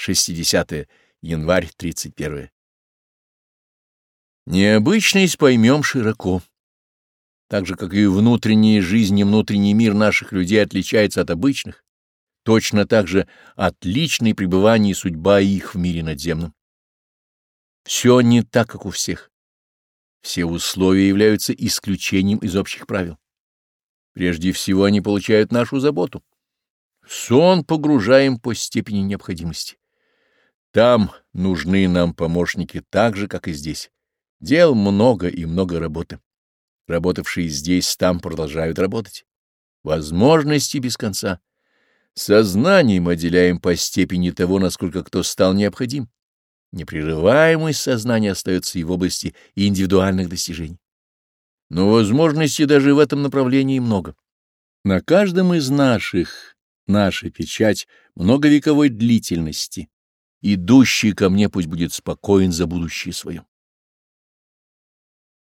60 январь 31. Необычность поймем широко. Так же, как и внутренняя жизнь и внутренний мир наших людей отличается от обычных, точно так же отличное пребывание и судьба их в мире надземном. Все не так, как у всех. Все условия являются исключением из общих правил. Прежде всего они получают нашу заботу. Сон погружаем по степени необходимости. Там нужны нам помощники так же, как и здесь. Дел много и много работы. Работавшие здесь, там продолжают работать. Возможности без конца. Сознанием отделяем по степени того, насколько кто стал необходим. Непрерываемость сознания остается и в области индивидуальных достижений. Но возможностей даже в этом направлении много. На каждом из наших наша печать многовековой длительности Идущий ко мне пусть будет спокоен за будущее свое.